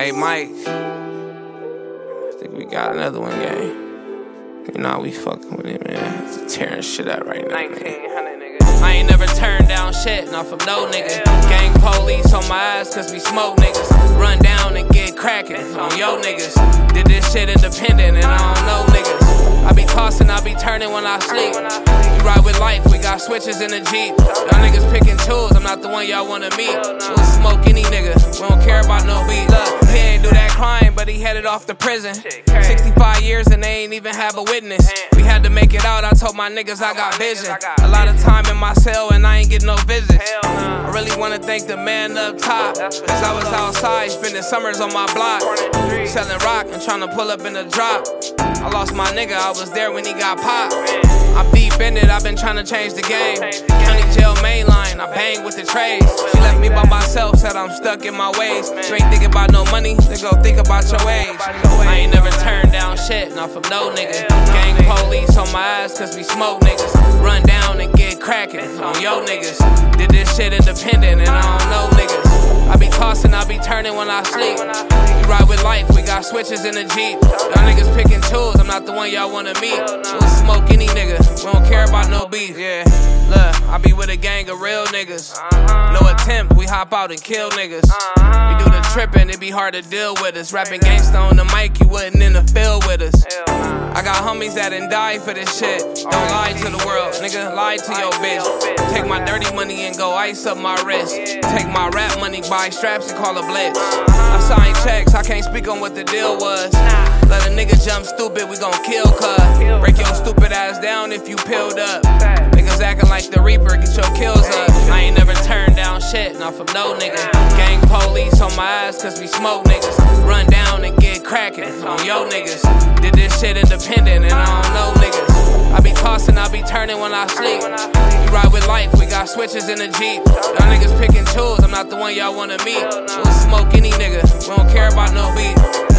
Hey, Mike. I think we got another one, gang. You know, we fucking with it, man. It's tearing shit up right now. 1900, nigga. I ain't never turned down shit, not from no nigga. Gang police on my ass, cause we smoke niggas. Run down and get cracking on yo niggas. Did this shit independent and I don't know niggas. Turning when I sleep. You ride with life, we got switches in the Jeep. Y'all niggas picking tools, I'm not the one y'all wanna meet. We'll smoke any nigga, we don't care about no beat. Look, he ain't do that crime, but he headed off to prison. 65 years and they ain't even have a witness. We had to make it out, I told my niggas I got vision. A lot of time in my cell and I ain't get no visits. I really wanna thank the man up top. Cause I was outside spending summers on my block. Selling rock and trying to pull up in the drop. I lost my nigga, I was there when he got popped. I'm deep in it, I've been trying to change the game. County jail mainline, I bang with the trades. She left me by myself, said I'm stuck in my ways. You ain't thinking about no money, then go think about your age. I ain't never turned down shit, not from no nigga. Gang police on my ass, cause we smoke niggas. Run down and get cracking on yo niggas. Did this shit independent and I don't know niggas. I be tossing, I be turning when I sleep. Ride with life, we got switches in the Jeep. Y'all niggas picking tools, I'm not the one y'all wanna meet. We'll smoke any nigga, we don't care about no beef. Yeah, look, I be with a gang of real niggas. No attempt, we hop out and kill niggas. We do the tripping, it be hard to deal with us. Rapping gangsta on the mic, you wouldn't in the field with us. I got homies that done died for this shit. Don't lie to the world, nigga, lie to your bitch. Take my dirty money and go ice up my wrist. Take my rap money, buy straps and call a blitz. I sign checks, I can't speak on what the deal was. Let a nigga jump stupid, we gon' kill cuz. Break your stupid ass down if you peeled up. Niggas acting like the Reaper, get your kills up. I ain't never turned down shit, not from no nigga. Gang police on my ass, cause we smoke niggas. Run down and get cracking on yo niggas. Did this shit independent and I don't know niggas. Turning when I sleep. You ride with life, we got switches in the Jeep. Y'all niggas picking tools, I'm not the one y'all wanna meet. We'll smoke any nigga, we don't care about no beat.